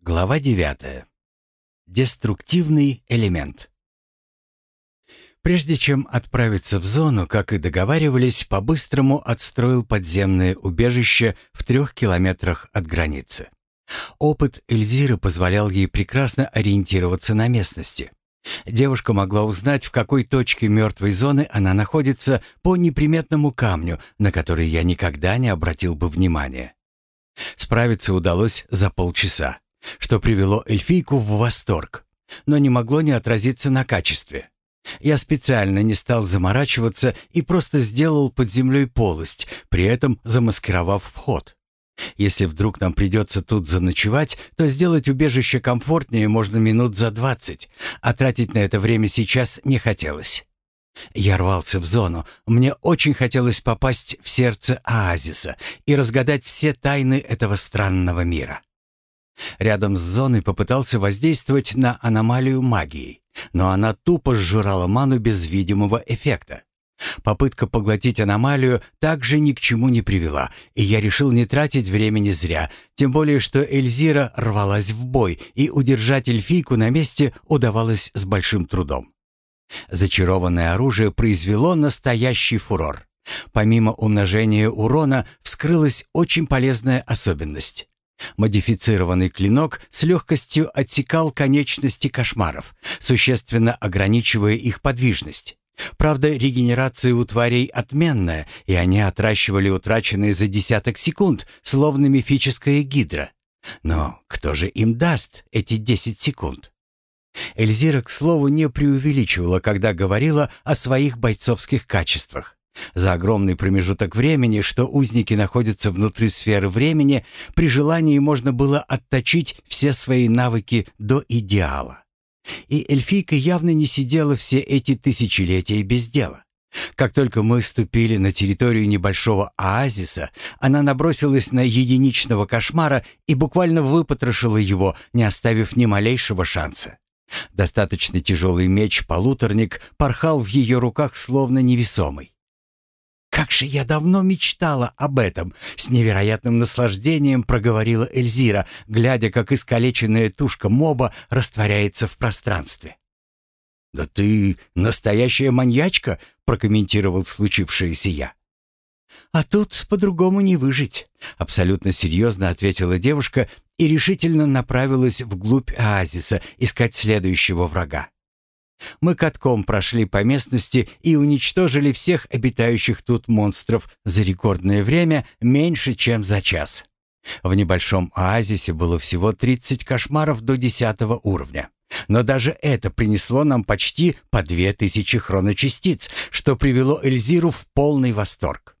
Глава 9. Деструктивный элемент. Прежде чем отправиться в зону, как и договаривались, по-быстрому отстроил подземное убежище в трех километрах от границы. Опыт Эльзиры позволял ей прекрасно ориентироваться на местности. Девушка могла узнать, в какой точке мертвой зоны она находится по неприметному камню, на который я никогда не обратил бы внимания. Справиться удалось за полчаса что привело эльфийку в восторг, но не могло не отразиться на качестве. Я специально не стал заморачиваться и просто сделал под землей полость, при этом замаскировав вход. Если вдруг нам придется тут заночевать, то сделать убежище комфортнее можно минут за двадцать, а тратить на это время сейчас не хотелось. Я рвался в зону. Мне очень хотелось попасть в сердце оазиса и разгадать все тайны этого странного мира. Рядом с зоной попытался воздействовать на аномалию магии, но она тупо сжирала ману без видимого эффекта. Попытка поглотить аномалию также ни к чему не привела, и я решил не тратить времени зря, тем более что Эльзира рвалась в бой, и удержать эльфийку на месте удавалось с большим трудом. Зачарованное оружие произвело настоящий фурор. Помимо умножения урона вскрылась очень полезная особенность. Модифицированный клинок с легкостью отсекал конечности кошмаров, существенно ограничивая их подвижность. Правда, регенерация у тварей отменная, и они отращивали утраченные за десяток секунд, словно мифическая гидра. Но кто же им даст эти десять секунд? Эльзира, к слову, не преувеличивала, когда говорила о своих бойцовских качествах. За огромный промежуток времени, что узники находятся внутри сферы времени, при желании можно было отточить все свои навыки до идеала. И эльфийка явно не сидела все эти тысячелетия без дела. Как только мы ступили на территорию небольшого оазиса, она набросилась на единичного кошмара и буквально выпотрошила его, не оставив ни малейшего шанса. Достаточно тяжелый меч-полуторник порхал в ее руках словно невесомый. «Как же я давно мечтала об этом!» — с невероятным наслаждением проговорила Эльзира, глядя, как искалеченная тушка моба растворяется в пространстве. «Да ты настоящая маньячка!» — прокомментировал случившееся я. «А тут по-другому не выжить», — абсолютно серьезно ответила девушка и решительно направилась вглубь оазиса искать следующего врага. Мы катком прошли по местности и уничтожили всех обитающих тут монстров за рекордное время меньше, чем за час. В небольшом оазисе было всего 30 кошмаров до 10 уровня. Но даже это принесло нам почти по 2000 хроночастиц, что привело Эльзиру в полный восторг.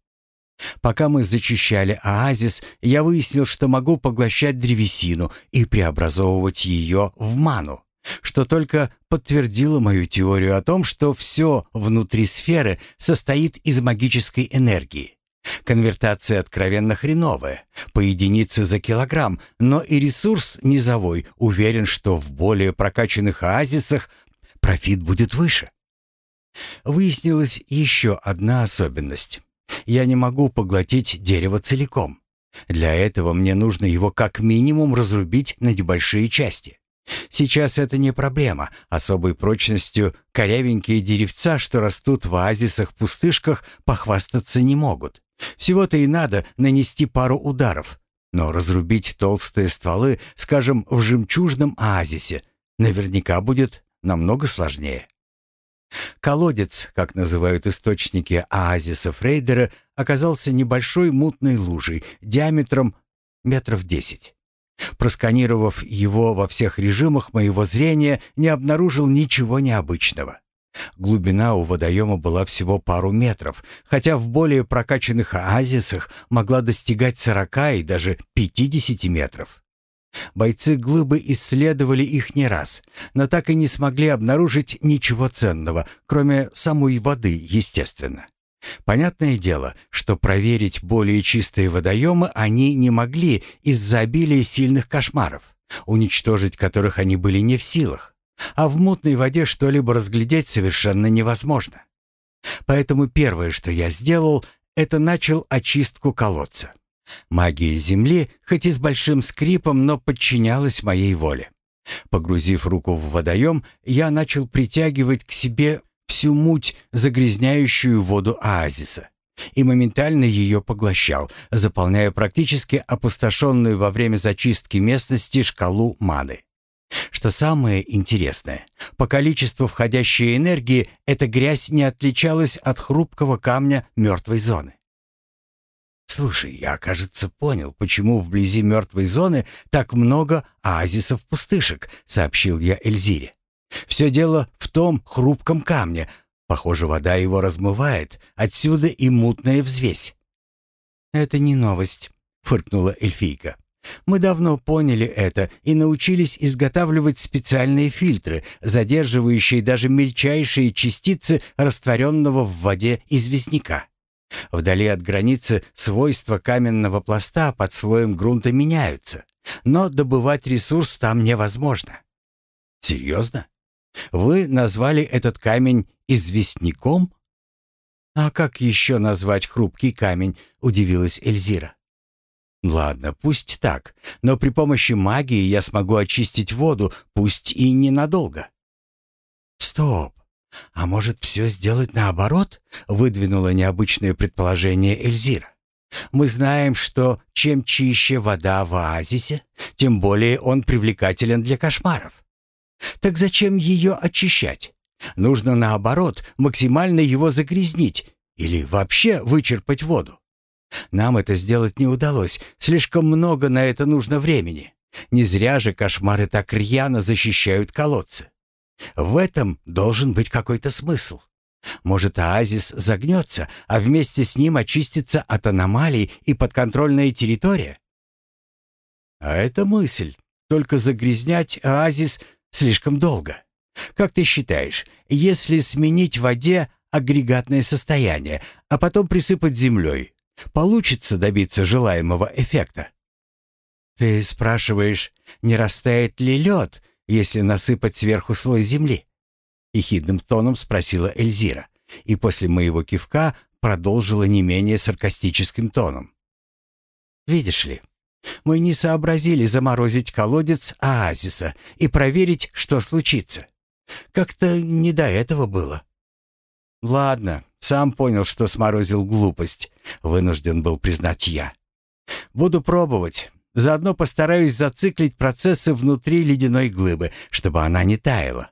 Пока мы зачищали оазис, я выяснил, что могу поглощать древесину и преобразовывать ее в ману что только подтвердило мою теорию о том, что все внутри сферы состоит из магической энергии. Конвертация откровенно хреновая, по единице за килограмм, но и ресурс низовой, уверен, что в более прокачанных оазисах профит будет выше. Выяснилась еще одна особенность. Я не могу поглотить дерево целиком. Для этого мне нужно его как минимум разрубить на небольшие части. Сейчас это не проблема. Особой прочностью корявенькие деревца, что растут в оазисах-пустышках, похвастаться не могут. Всего-то и надо нанести пару ударов. Но разрубить толстые стволы, скажем, в жемчужном оазисе, наверняка будет намного сложнее. Колодец, как называют источники оазиса Фрейдера, оказался небольшой мутной лужей диаметром метров десять. Просканировав его во всех режимах моего зрения, не обнаружил ничего необычного. Глубина у водоема была всего пару метров, хотя в более прокачанных оазисах могла достигать 40 и даже 50 метров. Бойцы глыбы исследовали их не раз, но так и не смогли обнаружить ничего ценного, кроме самой воды, естественно. Понятное дело, что проверить более чистые водоемы они не могли из-за обилия сильных кошмаров, уничтожить которых они были не в силах. А в мутной воде что-либо разглядеть совершенно невозможно. Поэтому первое, что я сделал, это начал очистку колодца. Магия Земли, хоть и с большим скрипом, но подчинялась моей воле. Погрузив руку в водоем, я начал притягивать к себе всю муть, загрязняющую воду оазиса, и моментально ее поглощал, заполняя практически опустошенную во время зачистки местности шкалу маны. Что самое интересное, по количеству входящей энергии эта грязь не отличалась от хрупкого камня мертвой зоны. «Слушай, я, кажется, понял, почему вблизи мертвой зоны так много оазисов-пустышек», — сообщил я Эльзире. «Все дело в том хрупком камне. Похоже, вода его размывает, отсюда и мутная взвесь». «Это не новость», — фыркнула эльфийка. Мы давно поняли это и научились изготавливать специальные фильтры, задерживающие даже мельчайшие частицы растворенного в воде известняка. Вдали от границы свойства каменного пласта под слоем грунта меняются, но добывать ресурс там невозможно. Серьезно? Вы назвали этот камень известняком? А как еще назвать хрупкий камень, удивилась Эльзира. Ладно, пусть так, но при помощи магии я смогу очистить воду, пусть и ненадолго. Стоп. А может, все сделать наоборот? Выдвинуло необычное предположение Эльзира. Мы знаем, что чем чище вода в оазисе, тем более он привлекателен для кошмаров. Так зачем ее очищать? Нужно наоборот, максимально его загрязнить или вообще вычерпать воду. Нам это сделать не удалось, слишком много на это нужно времени. Не зря же кошмары так рьяно защищают колодцы. В этом должен быть какой-то смысл. Может, оазис загнется, а вместе с ним очистится от аномалий и подконтрольная территория? А это мысль. Только загрязнять оазис слишком долго. Как ты считаешь, если сменить в воде агрегатное состояние, а потом присыпать землей, Получится добиться желаемого эффекта? Ты спрашиваешь, не растает ли лед, если насыпать сверху слой земли? Ехидным тоном спросила Эльзира, и после моего кивка продолжила не менее саркастическим тоном. Видишь ли, мы не сообразили заморозить колодец оазиса и проверить, что случится. Как-то не до этого было. Ладно, сам понял, что сморозил глупость, вынужден был признать я. Буду пробовать. Заодно постараюсь зациклить процессы внутри ледяной глыбы, чтобы она не таяла.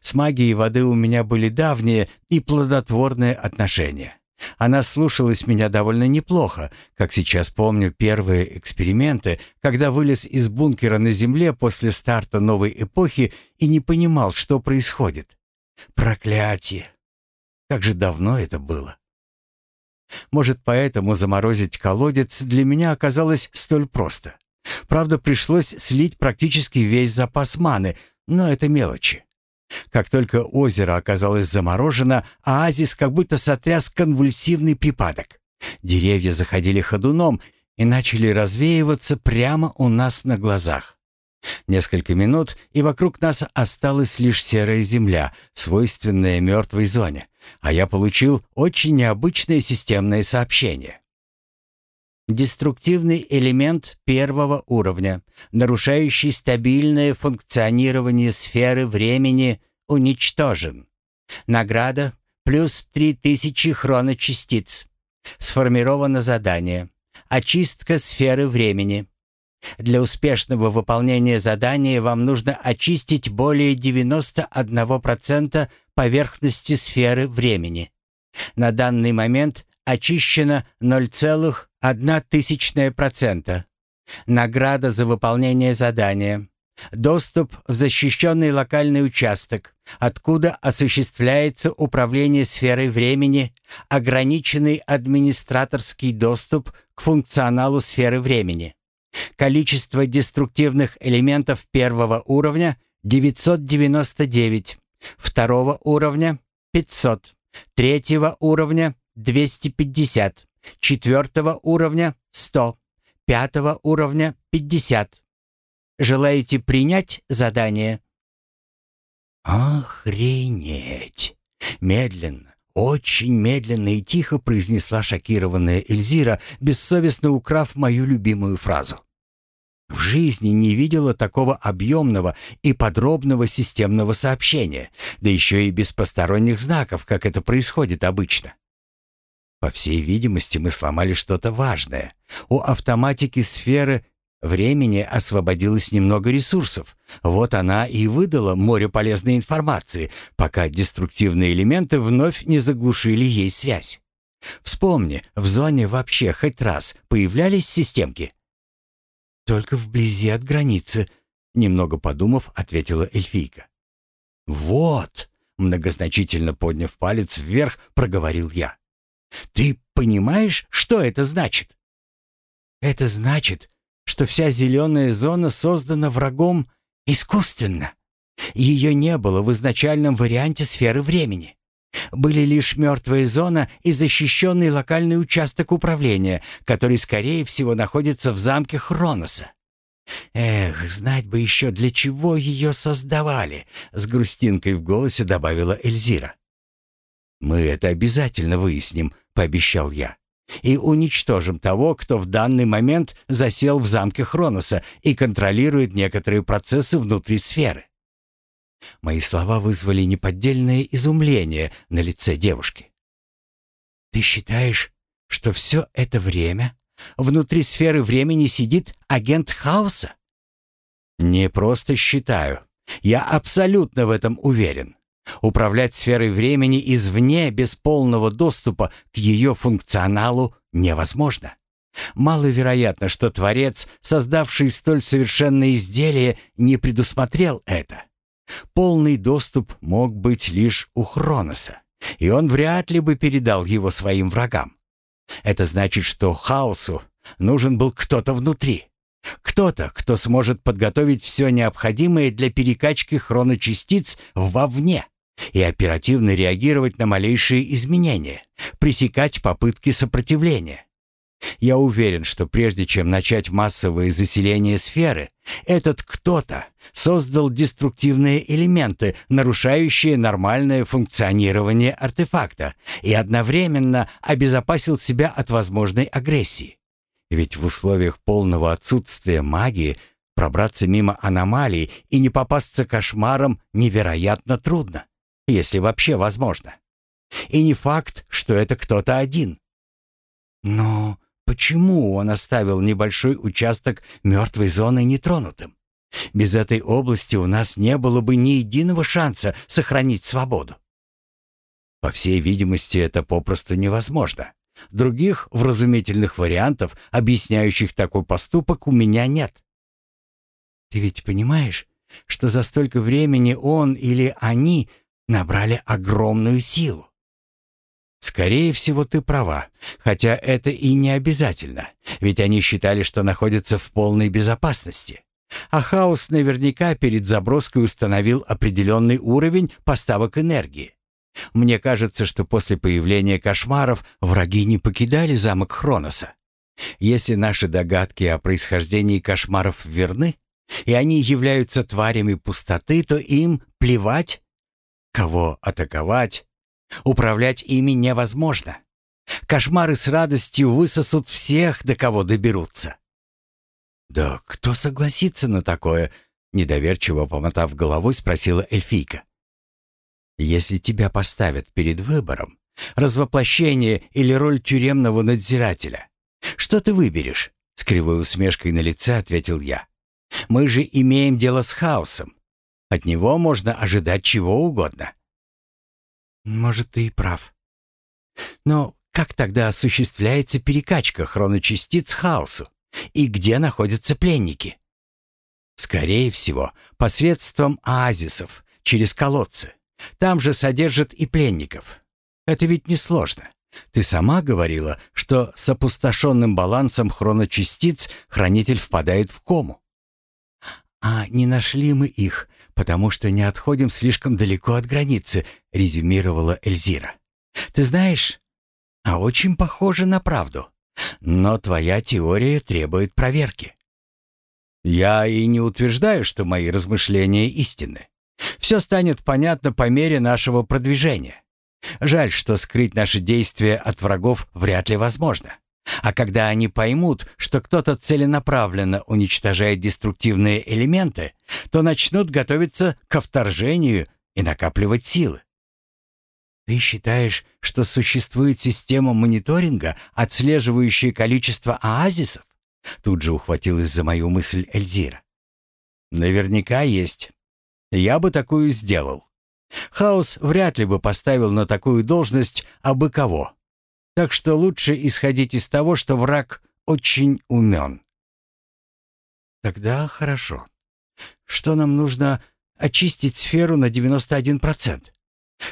С магией воды у меня были давние и плодотворные отношения. Она слушалась меня довольно неплохо, как сейчас помню первые эксперименты, когда вылез из бункера на земле после старта новой эпохи и не понимал, что происходит. Проклятие! Как же давно это было. Может, поэтому заморозить колодец для меня оказалось столь просто. Правда, пришлось слить практически весь запас маны, но это мелочи. Как только озеро оказалось заморожено, оазис как будто сотряс конвульсивный припадок. Деревья заходили ходуном и начали развеиваться прямо у нас на глазах. Несколько минут, и вокруг нас осталась лишь серая земля, свойственная мертвой зоне, а я получил очень необычное системное сообщение. Деструктивный элемент первого уровня, нарушающий стабильное функционирование сферы времени, уничтожен. Награда плюс 3000 хроночастиц. Сформировано задание. Очистка сферы времени. Для успешного выполнения задания вам нужно очистить более 91% поверхности сферы времени. На данный момент очищено 0,1%. Награда за выполнение задания. Доступ в защищенный локальный участок, откуда осуществляется управление сферой времени, ограниченный администраторский доступ к функционалу сферы времени. Количество деструктивных элементов первого уровня 999, второго уровня 500, третьего уровня 250, четвертого уровня 100, пятого уровня 50. Желаете принять задание? Охренеть! Медленно, Очень медленно и тихо произнесла шокированная Эльзира, бессовестно украв мою любимую фразу. В жизни не видела такого объемного и подробного системного сообщения, да еще и без посторонних знаков, как это происходит обычно. По всей видимости, мы сломали что-то важное. У автоматики сферы времени освободилось немного ресурсов. Вот она и выдала море полезной информации, пока деструктивные элементы вновь не заглушили ей связь. Вспомни, в зоне вообще хоть раз появлялись системки? Только вблизи от границы, немного подумав, ответила эльфийка. Вот, многозначительно подняв палец вверх, проговорил я. Ты понимаешь, что это значит? Это значит, что вся зеленая зона создана врагом искусственно. Ее не было в изначальном варианте сферы времени. Были лишь мертвая зона и защищенный локальный участок управления, который, скорее всего, находится в замке Хроноса. «Эх, знать бы еще, для чего ее создавали!» — с грустинкой в голосе добавила Эльзира. «Мы это обязательно выясним», — пообещал я. «И уничтожим того, кто в данный момент засел в замке Хроноса и контролирует некоторые процессы внутри сферы». Мои слова вызвали неподдельное изумление на лице девушки. «Ты считаешь, что все это время внутри сферы времени сидит агент хаоса?» «Не просто считаю. Я абсолютно в этом уверен. Управлять сферой времени извне без полного доступа к ее функционалу невозможно. Маловероятно, что Творец, создавший столь совершенное изделие, не предусмотрел это. Полный доступ мог быть лишь у Хроноса, и он вряд ли бы передал его своим врагам. Это значит, что хаосу нужен был кто-то внутри. Кто-то, кто сможет подготовить все необходимое для перекачки хроночастиц вовне и оперативно реагировать на малейшие изменения, пресекать попытки сопротивления. Я уверен, что прежде чем начать массовое заселение сферы, этот кто-то создал деструктивные элементы, нарушающие нормальное функционирование артефакта, и одновременно обезопасил себя от возможной агрессии. Ведь в условиях полного отсутствия магии пробраться мимо аномалий и не попасться кошмаром невероятно трудно если вообще возможно. И не факт, что это кто-то один. Но почему он оставил небольшой участок мертвой зоны нетронутым? Без этой области у нас не было бы ни единого шанса сохранить свободу. По всей видимости, это попросту невозможно. Других вразумительных вариантов, объясняющих такой поступок, у меня нет. Ты ведь понимаешь, что за столько времени он или они набрали огромную силу. Скорее всего, ты права, хотя это и не обязательно, ведь они считали, что находятся в полной безопасности. А хаос наверняка перед заброской установил определенный уровень поставок энергии. Мне кажется, что после появления кошмаров враги не покидали замок Хроноса. Если наши догадки о происхождении кошмаров верны, и они являются тварями пустоты, то им плевать Кого атаковать? Управлять ими невозможно. Кошмары с радостью высосут всех, до кого доберутся. «Да кто согласится на такое?» — недоверчиво помотав головой, спросила эльфийка. «Если тебя поставят перед выбором, развоплощение или роль тюремного надзирателя, что ты выберешь?» — с кривой усмешкой на лице ответил я. «Мы же имеем дело с хаосом. От него можно ожидать чего угодно. Может, ты и прав. Но как тогда осуществляется перекачка хроночастиц хаосу? И где находятся пленники? Скорее всего, посредством оазисов, через колодцы. Там же содержат и пленников. Это ведь несложно. Ты сама говорила, что с опустошенным балансом хроночастиц хранитель впадает в кому. А не нашли мы их, потому что не отходим слишком далеко от границы», — резюмировала Эльзира. «Ты знаешь, а очень похоже на правду. Но твоя теория требует проверки». «Я и не утверждаю, что мои размышления истинны. Все станет понятно по мере нашего продвижения. Жаль, что скрыть наши действия от врагов вряд ли возможно. А когда они поймут, что кто-то целенаправленно уничтожает деструктивные элементы, то начнут готовиться ко вторжению и накапливать силы. Ты считаешь, что существует система мониторинга, отслеживающая количество оазисов? Тут же ухватилась за мою мысль Эльзира. Наверняка есть. Я бы такую сделал. Хаос вряд ли бы поставил на такую должность абы кого. Так что лучше исходить из того, что враг очень умен. Тогда хорошо. Что нам нужно очистить сферу на 91%?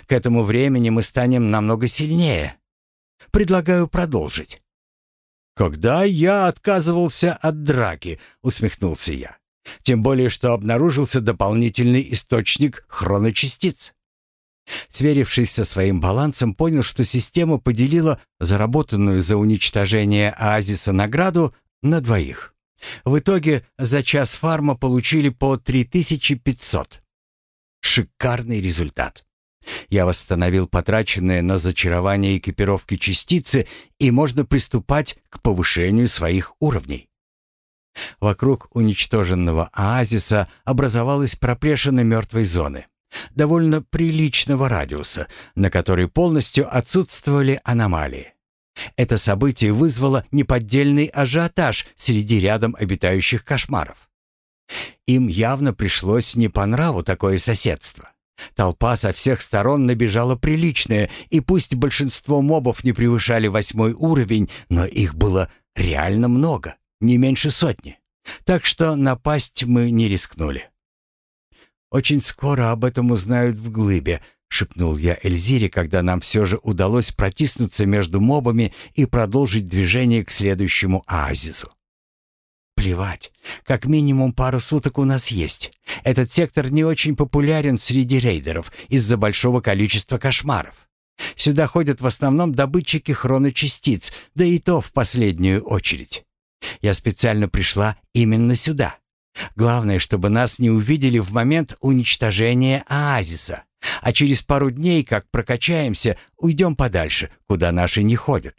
К этому времени мы станем намного сильнее. Предлагаю продолжить. «Когда я отказывался от драки», — усмехнулся я. «Тем более, что обнаружился дополнительный источник хроночастиц». Сверившись со своим балансом, понял, что система поделила заработанную за уничтожение оазиса награду на двоих. В итоге за час фарма получили по 3500. Шикарный результат. Я восстановил потраченные на зачарование экипировки частицы, и можно приступать к повышению своих уровней. Вокруг уничтоженного оазиса образовалась проплешина мертвой зоны довольно приличного радиуса, на который полностью отсутствовали аномалии. Это событие вызвало неподдельный ажиотаж среди рядом обитающих кошмаров. Им явно пришлось не по нраву такое соседство. Толпа со всех сторон набежала приличная, и пусть большинство мобов не превышали восьмой уровень, но их было реально много, не меньше сотни. Так что напасть мы не рискнули. Очень скоро об этом узнают в глыбе», — шепнул я Эльзире, когда нам все же удалось протиснуться между мобами и продолжить движение к следующему оазису. «Плевать. Как минимум пару суток у нас есть. Этот сектор не очень популярен среди рейдеров из-за большого количества кошмаров. Сюда ходят в основном добытчики хроночастиц, да и то в последнюю очередь. Я специально пришла именно сюда. Главное, чтобы нас не увидели в момент уничтожения оазиса. А через пару дней, как прокачаемся, уйдем подальше, куда наши не ходят.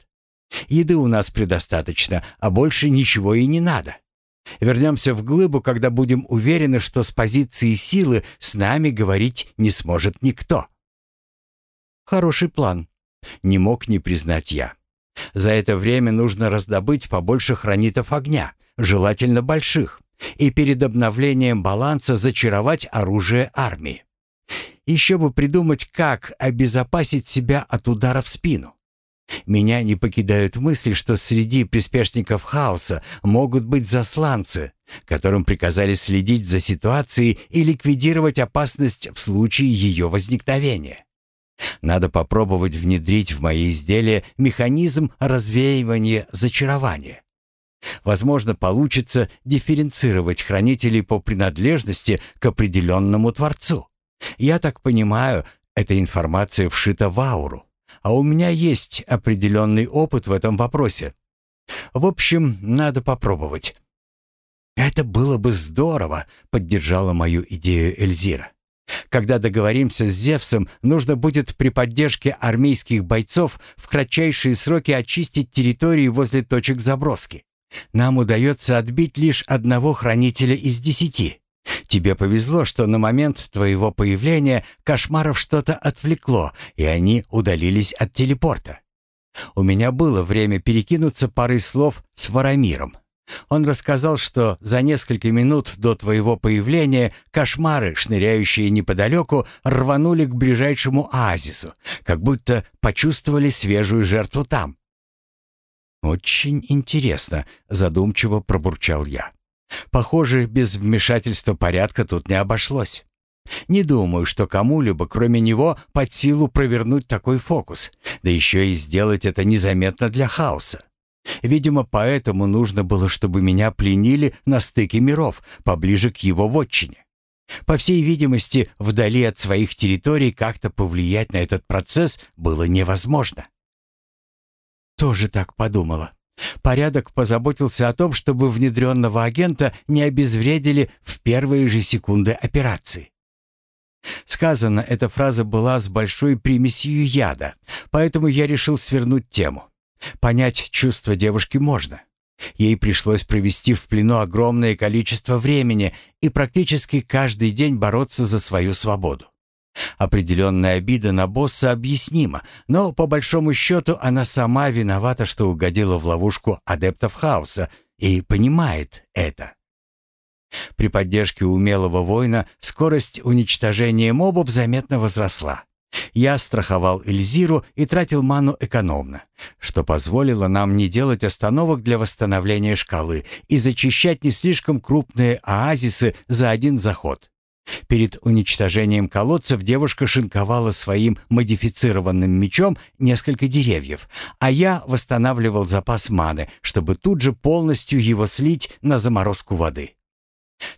Еды у нас предостаточно, а больше ничего и не надо. Вернемся в глыбу, когда будем уверены, что с позиции силы с нами говорить не сможет никто. Хороший план. Не мог не признать я. За это время нужно раздобыть побольше хранитов огня, желательно больших и перед обновлением баланса зачаровать оружие армии. Еще бы придумать, как обезопасить себя от удара в спину. Меня не покидают мысли, что среди приспешников хаоса могут быть засланцы, которым приказали следить за ситуацией и ликвидировать опасность в случае ее возникновения. Надо попробовать внедрить в мои изделия механизм развеивания зачарования. Возможно, получится дифференцировать хранителей по принадлежности к определенному Творцу. Я так понимаю, эта информация вшита в ауру, а у меня есть определенный опыт в этом вопросе. В общем, надо попробовать. «Это было бы здорово», — поддержала мою идею Эльзира. «Когда договоримся с Зевсом, нужно будет при поддержке армейских бойцов в кратчайшие сроки очистить территории возле точек заброски. Нам удается отбить лишь одного хранителя из десяти. Тебе повезло, что на момент твоего появления кошмаров что-то отвлекло, и они удалились от телепорта. У меня было время перекинуться парой слов с Варамиром. Он рассказал, что за несколько минут до твоего появления кошмары, шныряющие неподалеку, рванули к ближайшему оазису, как будто почувствовали свежую жертву там. «Очень интересно», — задумчиво пробурчал я. «Похоже, без вмешательства порядка тут не обошлось. Не думаю, что кому-либо, кроме него, под силу провернуть такой фокус, да еще и сделать это незаметно для хаоса. Видимо, поэтому нужно было, чтобы меня пленили на стыке миров, поближе к его вотчине. По всей видимости, вдали от своих территорий как-то повлиять на этот процесс было невозможно. Тоже так подумала. Порядок позаботился о том, чтобы внедренного агента не обезвредили в первые же секунды операции. Сказано, эта фраза была с большой примесью яда, поэтому я решил свернуть тему. Понять чувства девушки можно. Ей пришлось провести в плену огромное количество времени и практически каждый день бороться за свою свободу. Определенная обида на босса объяснима, но по большому счету она сама виновата, что угодила в ловушку адептов хаоса и понимает это. При поддержке умелого воина скорость уничтожения мобов заметно возросла. Я страховал Эльзиру и тратил ману экономно, что позволило нам не делать остановок для восстановления шкалы и зачищать не слишком крупные оазисы за один заход. Перед уничтожением колодцев девушка шинковала своим модифицированным мечом несколько деревьев, а я восстанавливал запас маны, чтобы тут же полностью его слить на заморозку воды.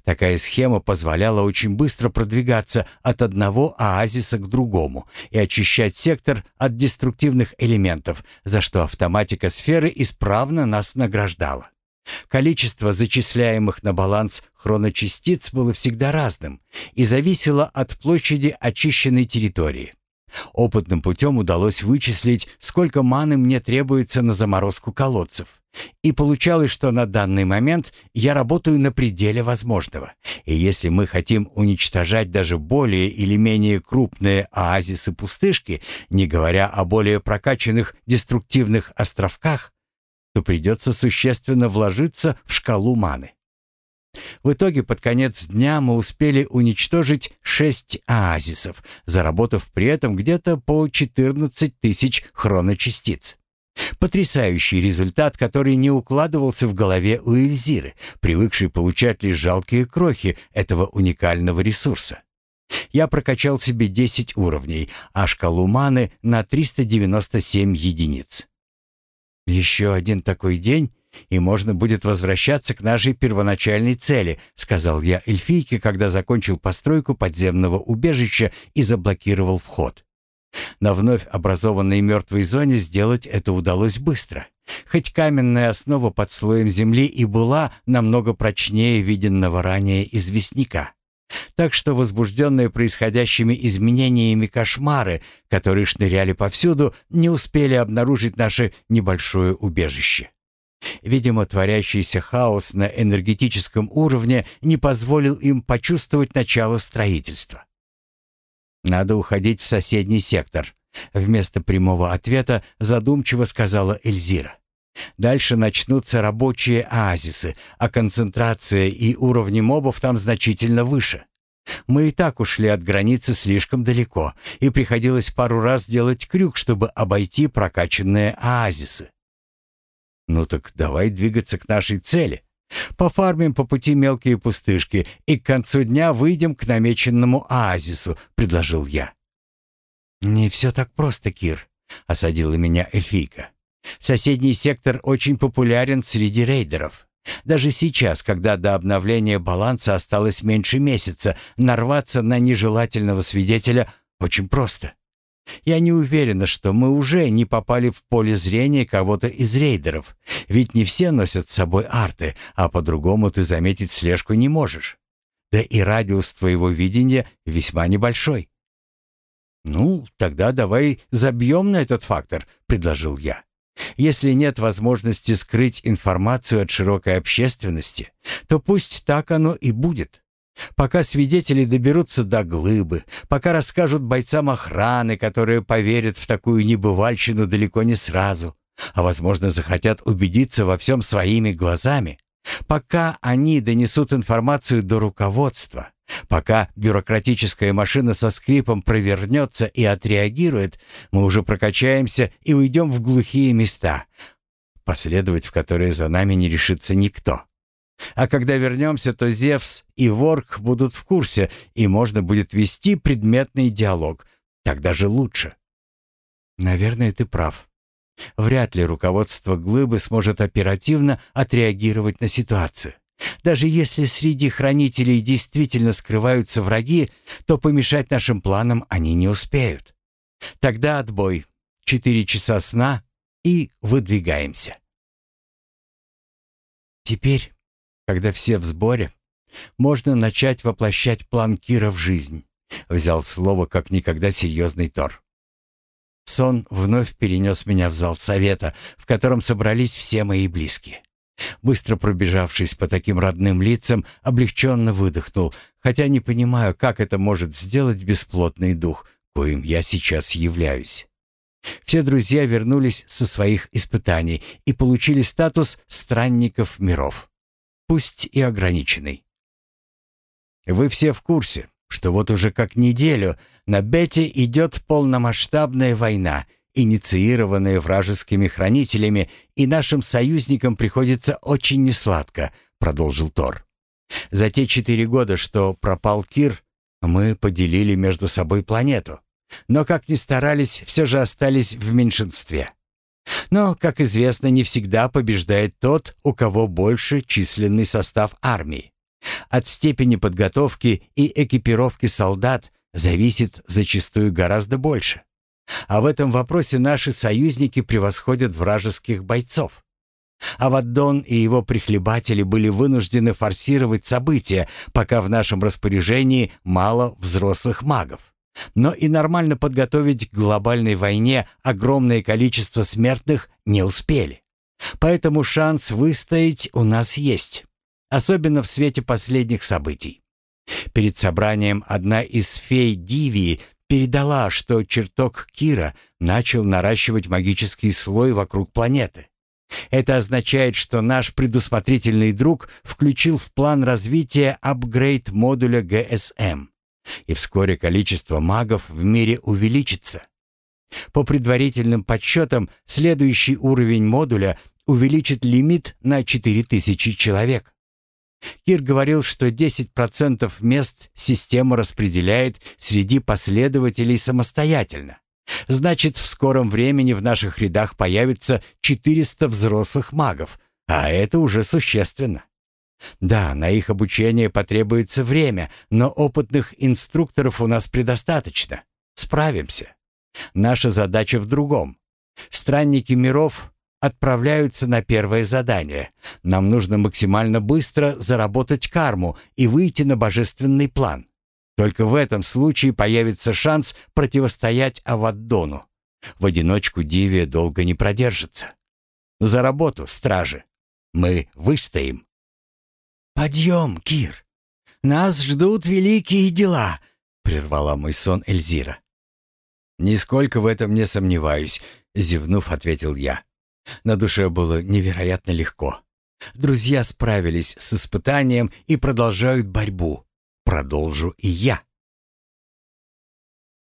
Такая схема позволяла очень быстро продвигаться от одного оазиса к другому и очищать сектор от деструктивных элементов, за что автоматика сферы исправно нас награждала. Количество зачисляемых на баланс хроночастиц было всегда разным и зависело от площади очищенной территории. Опытным путем удалось вычислить, сколько маны мне требуется на заморозку колодцев. И получалось, что на данный момент я работаю на пределе возможного. И если мы хотим уничтожать даже более или менее крупные оазисы-пустышки, не говоря о более прокачанных деструктивных островках, то придется существенно вложиться в шкалу маны. В итоге под конец дня мы успели уничтожить шесть оазисов, заработав при этом где-то по 14 тысяч хроночастиц. Потрясающий результат, который не укладывался в голове у Эльзиры, привыкшей получать лишь жалкие крохи этого уникального ресурса. Я прокачал себе 10 уровней, а шкалу маны на 397 единиц. Еще один такой день, и можно будет возвращаться к нашей первоначальной цели», сказал я эльфийке, когда закончил постройку подземного убежища и заблокировал вход. На вновь образованной мертвой зоне сделать это удалось быстро. Хоть каменная основа под слоем земли и была намного прочнее виденного ранее известняка. Так что возбужденные происходящими изменениями кошмары, которые шныряли повсюду, не успели обнаружить наше небольшое убежище. Видимо, творящийся хаос на энергетическом уровне не позволил им почувствовать начало строительства. «Надо уходить в соседний сектор», — вместо прямого ответа задумчиво сказала Эльзира. «Дальше начнутся рабочие оазисы, а концентрация и уровни мобов там значительно выше. Мы и так ушли от границы слишком далеко, и приходилось пару раз делать крюк, чтобы обойти прокачанные оазисы. Ну так давай двигаться к нашей цели. Пофармим по пути мелкие пустышки и к концу дня выйдем к намеченному оазису, предложил я. Не все так просто, Кир, осадила меня эльфийка. Соседний сектор очень популярен среди рейдеров. Даже сейчас, когда до обновления баланса осталось меньше месяца, нарваться на нежелательного свидетеля очень просто. Я не уверена, что мы уже не попали в поле зрения кого-то из рейдеров, ведь не все носят с собой арты, а по-другому ты заметить слежку не можешь. Да и радиус твоего видения весьма небольшой. «Ну, тогда давай забьем на этот фактор», — предложил я. «Если нет возможности скрыть информацию от широкой общественности, то пусть так оно и будет. Пока свидетели доберутся до глыбы, пока расскажут бойцам охраны, которые поверят в такую небывальщину далеко не сразу, а, возможно, захотят убедиться во всем своими глазами, пока они донесут информацию до руководства, пока бюрократическая машина со скрипом провернется и отреагирует, мы уже прокачаемся и уйдем в глухие места, последовать в которые за нами не решится никто. А когда вернемся, то Зевс и Ворк будут в курсе, и можно будет вести предметный диалог. Так даже лучше. Наверное, ты прав. Вряд ли руководство Глыбы сможет оперативно отреагировать на ситуацию. Даже если среди хранителей действительно скрываются враги, то помешать нашим планам они не успеют. Тогда отбой. Четыре часа сна и выдвигаемся. Теперь когда все в сборе, можно начать воплощать план Кира в жизнь. взял слово как никогда серьезный Тор. Сон вновь перенес меня в зал совета, в котором собрались все мои близкие. Быстро пробежавшись по таким родным лицам, облегченно выдохнул, хотя не понимаю, как это может сделать бесплотный дух, коим я сейчас являюсь. Все друзья вернулись со своих испытаний и получили статус странников миров, пусть и ограниченный. Вы все в курсе, что вот уже как неделю на Бете идет полномасштабная война, инициированная вражескими хранителями, и нашим союзникам приходится очень несладко, продолжил Тор. За те четыре года, что пропал Кир, мы поделили между собой планету. Но, как ни старались, все же остались в меньшинстве. Но, как известно, не всегда побеждает тот, у кого больше численный состав армии. От степени подготовки и экипировки солдат зависит зачастую гораздо больше. А в этом вопросе наши союзники превосходят вражеских бойцов. Аваддон и его прихлебатели были вынуждены форсировать события, пока в нашем распоряжении мало взрослых магов. Но и нормально подготовить к глобальной войне огромное количество смертных не успели. Поэтому шанс выстоять у нас есть особенно в свете последних событий. Перед собранием одна из фей Дивии передала, что чертог Кира начал наращивать магический слой вокруг планеты. Это означает, что наш предусмотрительный друг включил в план развития апгрейд модуля ГСМ, и вскоре количество магов в мире увеличится. По предварительным подсчетам, следующий уровень модуля увеличит лимит на 4000 человек. Кир говорил, что 10% мест система распределяет среди последователей самостоятельно. Значит, в скором времени в наших рядах появится 400 взрослых магов, а это уже существенно. Да, на их обучение потребуется время, но опытных инструкторов у нас предостаточно. Справимся. Наша задача в другом. Странники миров отправляются на первое задание. Нам нужно максимально быстро заработать карму и выйти на божественный план. Только в этом случае появится шанс противостоять Аваддону. В одиночку Дивия долго не продержится. За работу, стражи. Мы выстоим. «Подъем, Кир! Нас ждут великие дела!» — прервала мой сон Эльзира. «Нисколько в этом не сомневаюсь», — зевнув, ответил я. На душе было невероятно легко. Друзья справились с испытанием и продолжают борьбу. Продолжу и я.